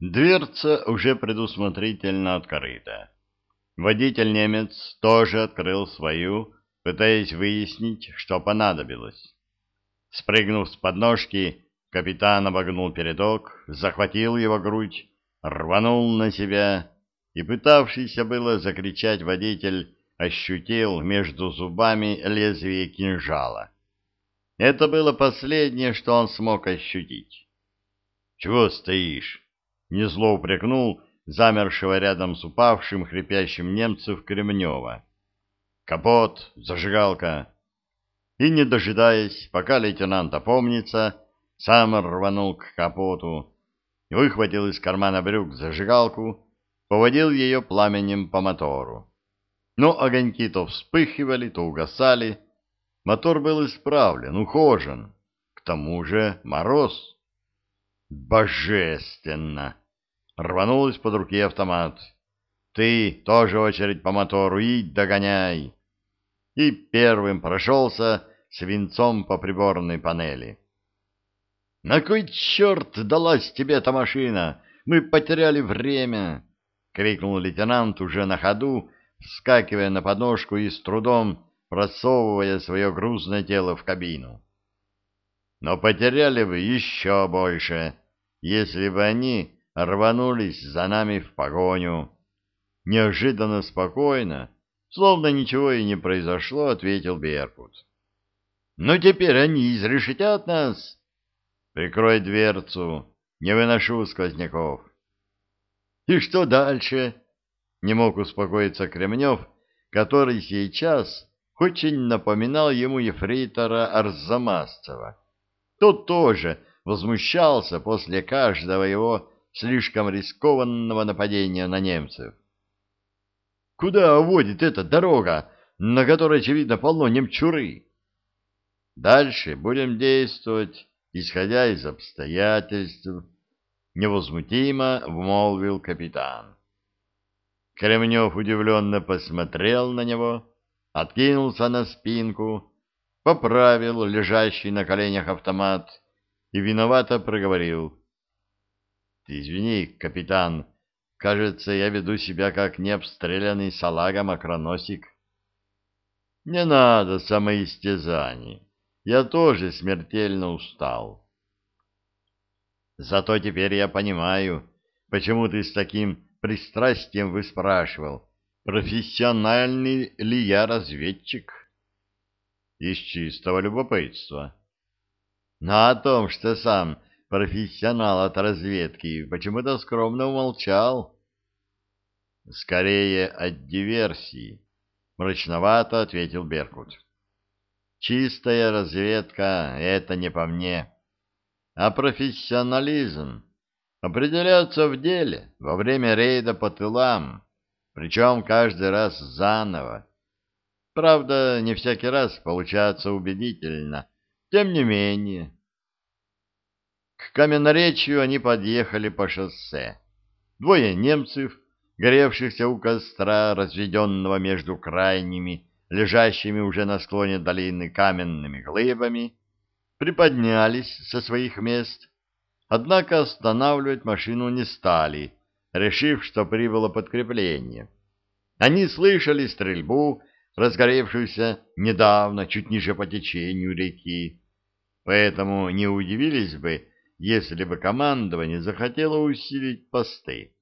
Дверца уже предусмотрительно открыта. Водитель-немец тоже открыл свою, пытаясь выяснить, что понадобилось. Спрыгнув с подножки, капитан обогнул передок, захватил его грудь, рванул на себя, и пытавшийся было закричать водитель ощутил между зубами лезвие кинжала. Это было последнее, что он смог ощутить. «Чего стоишь?» Не зло упрекнул замершего рядом с упавшим хрипящим немцев Кремнева. «Капот, зажигалка!» И, не дожидаясь, пока лейтенант опомнится, сам рванул к капоту, выхватил из кармана брюк зажигалку, поводил ее пламенем по мотору. Но огоньки то вспыхивали, то угасали. Мотор был исправлен, ухожен. К тому же мороз. Божественно! Рванул из-под руки автомат. Ты тоже очередь по мотору и догоняй. И первым прошелся свинцом по приборной панели. «На кой черт далась тебе эта машина? Мы потеряли время!» — крикнул лейтенант уже на ходу, вскакивая на подножку и с трудом просовывая свое грузное тело в кабину. Но потеряли бы еще больше, если бы они рванулись за нами в погоню. Неожиданно спокойно, словно ничего и не произошло, ответил Беркут. «Ну теперь они изрешетят нас!» «Прикрой дверцу, не выношу сквозняков». «И что дальше?» — не мог успокоиться Кремнев, который сейчас очень напоминал ему ефрейтора Арзамасцева. Тот тоже возмущался после каждого его слишком рискованного нападения на немцев. «Куда уводит эта дорога, на которой, очевидно, полно немчуры?» «Дальше будем действовать, исходя из обстоятельств», — невозмутимо вмолвил капитан. Кремнев удивленно посмотрел на него, откинулся на спинку, поправил лежащий на коленях автомат и виновато проговорил. — Извини, капитан, кажется, я веду себя как необстрелянный салага-макроносик. — Не надо самоистязаний, я тоже смертельно устал. Зато теперь я понимаю, почему ты с таким пристрастием выспрашивал, профессиональный ли я разведчик. Из чистого любопытства. Но о том, что сам профессионал от разведки, почему-то скромно умолчал. Скорее от диверсии, мрачновато ответил Беркут. Чистая разведка — это не по мне. А профессионализм определяется в деле, во время рейда по тылам, причем каждый раз заново. Правда, не всякий раз получается убедительно. Тем не менее... К каменноречью они подъехали по шоссе. Двое немцев, горевшихся у костра, разведенного между крайними, лежащими уже на склоне долины каменными глыбами, приподнялись со своих мест, однако останавливать машину не стали, решив, что прибыло подкрепление. Они слышали стрельбу, разгоревшуюся недавно чуть ниже по течению реки, поэтому не удивились бы, если бы командование захотело усилить посты.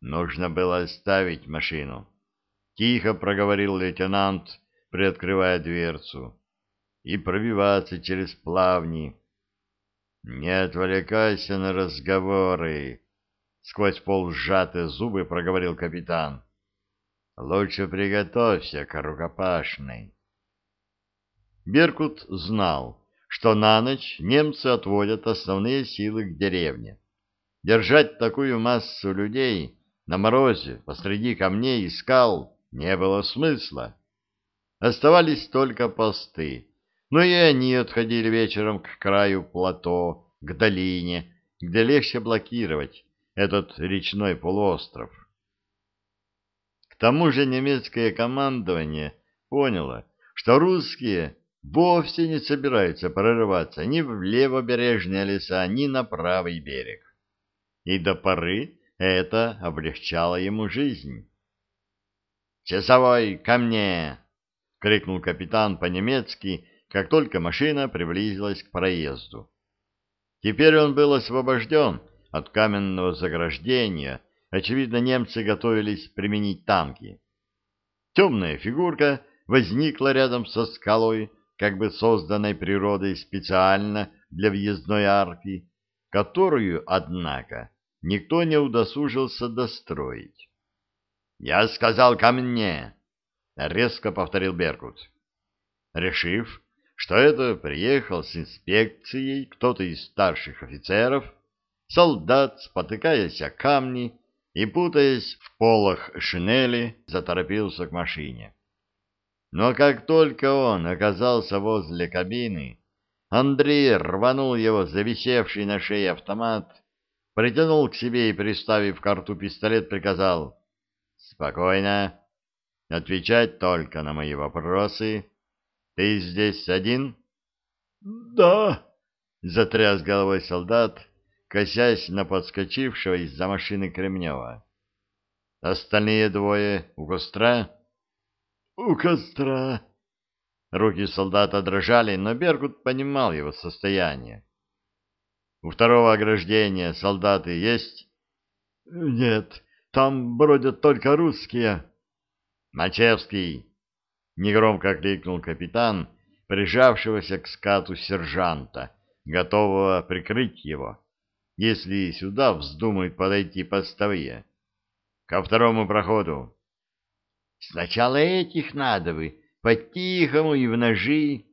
Нужно было оставить машину. Тихо проговорил лейтенант, приоткрывая дверцу, и пробиваться через плавни. Не отвлекайся на разговоры, сквозь пол сжатые зубы проговорил капитан. Лучше приготовься к рукопашной. Беркут знал, что на ночь немцы отводят основные силы к деревне. Держать такую массу людей на морозе посреди камней и скал не было смысла. Оставались только посты, но и они отходили вечером к краю плато, к долине, где легче блокировать этот речной полуостров. Тому же немецкое командование поняло, что русские вовсе не собираются прорываться ни в левобережные леса, ни на правый берег. и до поры это облегчало ему жизнь. «Часовой, ко мне!» — крикнул капитан по-немецки, как только машина приблизилась к проезду. Теперь он был освобожден от каменного заграждения, очевидно, немцы готовились применить танки. Темная фигурка возникла рядом со скалой, как бы созданной природой специально для въездной арки, которую, однако, никто не удосужился достроить. «Я сказал ко мне!» — резко повторил Беркут. Решив, что это приехал с инспекцией кто-то из старших офицеров, солдат, спотыкаясь о камни и путаясь в полах шинели, заторопился к машине. Но как только он оказался возле кабины, Андрей рванул его зависевший на шее автомат, притянул к себе и, приставив к рту пистолет, приказал «Спокойно, отвечать только на мои вопросы. Ты здесь один?» «Да», — затряс головой солдат, косясь на подскочившего из-за машины Кремнева. «Остальные двое у костра?» «У костра», Руки солдата дрожали, но Бергут понимал его состояние. У второго ограждения солдаты есть? Нет, там бродят только русские. Мачевский! Негромко окликнул капитан, прижавшегося к скату сержанта, готового прикрыть его, если сюда вздумают подойти постовые. Ко второму проходу. Сначала этих надо бы, по-тихому и в ножи.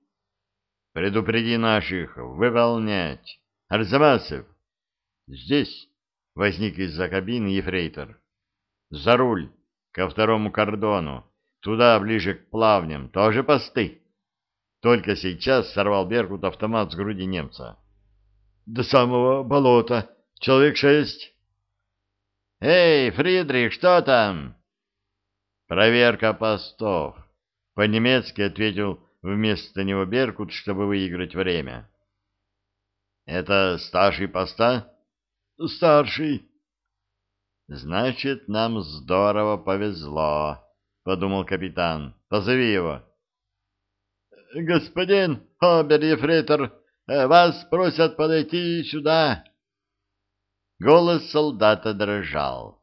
Предупреди наших выполнять. Арзамасов. Здесь возник из-за кабины ефрейтор. За руль, ко второму кордону, туда, ближе к плавням, тоже посты. Только сейчас сорвал Беркут автомат с груди немца. До самого болота. Человек шесть. Эй, Фридрих, что там? Проверка постов. По-немецки ответил вместо него Беркут, чтобы выиграть время. «Это старший поста?» «Старший». «Значит, нам здорово повезло», — подумал капитан. «Позови его». «Господин обер-ефрейтор, вас просят подойти сюда». Голос солдата дрожал.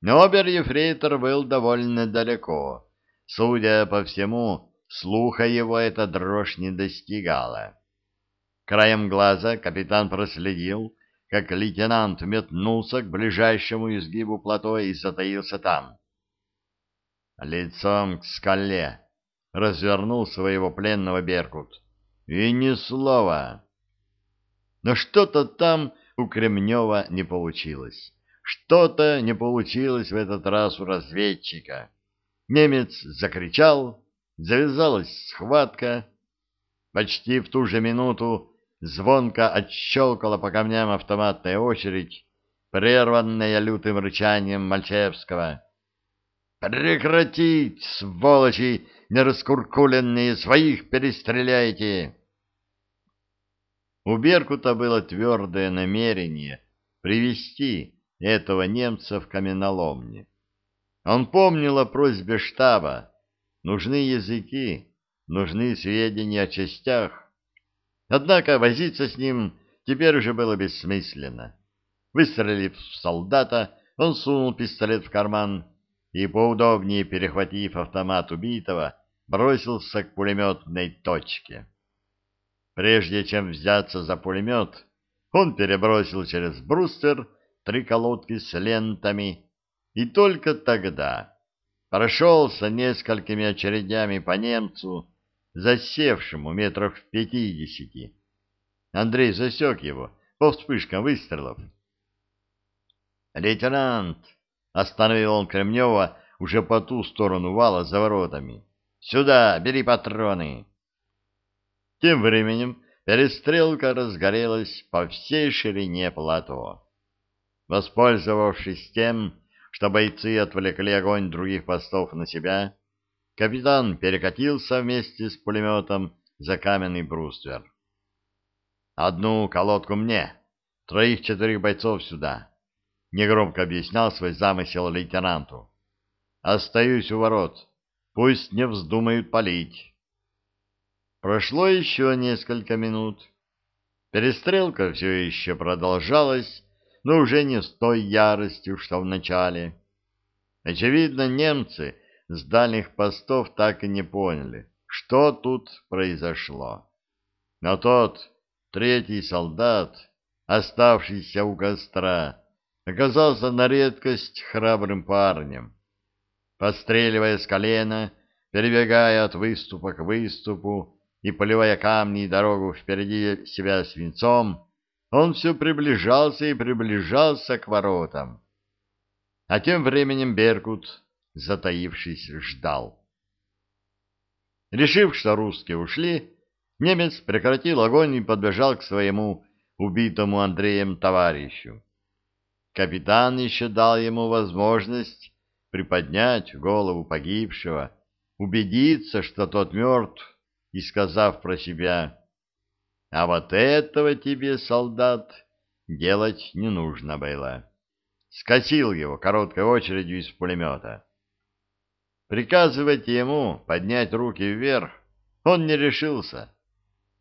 Но обер-ефрейтор был довольно далеко Судя по всему, слуха его эта дрожь не достигала. Краем глаза капитан проследил, как лейтенант метнулся к ближайшему изгибу плато и затаился там. Лицом к скале развернул своего пленного Беркут. И ни слова. Но что-то там у Кремнева не получилось. Что-то не получилось в этот раз у разведчика. Немец закричал, завязалась схватка. Почти в ту же минуту звонко отщелкала по камням автоматная очередь, прерванная лютым рычанием Мальчевского. «Прекратить, сволочи, нераскуркуленные, своих перестреляйте!» У Беркута было твердое намерение привести этого немца в каменоломни. Он помнил о просьбе штаба. Нужны языки, нужны сведения о частях. Однако возиться с ним теперь уже было бессмысленно. Выстрелив в солдата, он сунул пистолет в карман и, поудобнее перехватив автомат убитого, бросился к пулеметной точке. Прежде чем взяться за пулемет, он перебросил через бруствер три колодки с лентами и только тогда прошелся несколькими очередями по немцу, засевшему метров в пятидесяти. Андрей засек его по вспышкам выстрелов. «Лейтенант!» — остановил он Кремнева уже по ту сторону вала за воротами. «Сюда, бери патроны!» Тем временем перестрелка разгорелась по всей ширине плато. Воспользовавшись тем, что бойцы отвлекли огонь других постов на себя, капитан перекатился вместе с пулеметом за каменный бруствер. «Одну колодку мне, троих-четырех бойцов сюда. негромко объяснял свой замысел лейтенанту. Остаюсь у ворот. Пусть не вздумают палить. Прошло еще несколько минут. Перестрелка все еще продолжалась, но уже не с той яростью, что в начале. Очевидно, немцы с дальних постов так и не поняли, что тут произошло. Но тот третий солдат, оставшийся у костра, оказался на редкость храбрым парнем. Постреливая с колена, перебегая от выступа к выступу и поливая камни и дорогу впереди себя свинцом, он все приближался и приближался к воротам. А тем временем Беркут, затаившись, ждал. Решив, что русские ушли, немец прекратил огонь и подбежал к своему убитому Андреем товарищу. Капитан еще дал ему возможность приподнять голову погибшего, убедиться, что тот мертв, и сказав про себя а вот этого тебе, солдат, делать не нужно было. Скосил его короткой очередью из пулемета. Приказывать ему поднять руки вверх он не решился.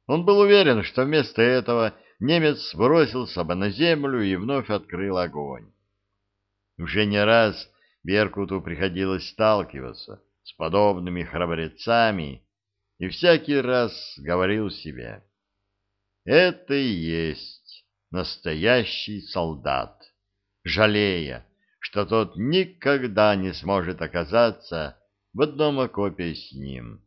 Он был уверен, что вместо этого немец бросился бы на землю и вновь открыл огонь. Уже не раз Беркуту приходилось сталкиваться с подобными храбрецами, и всякий раз говорил себе — это и есть настоящий солдат, жалея, что тот никогда не сможет оказаться в одном окопе с ним.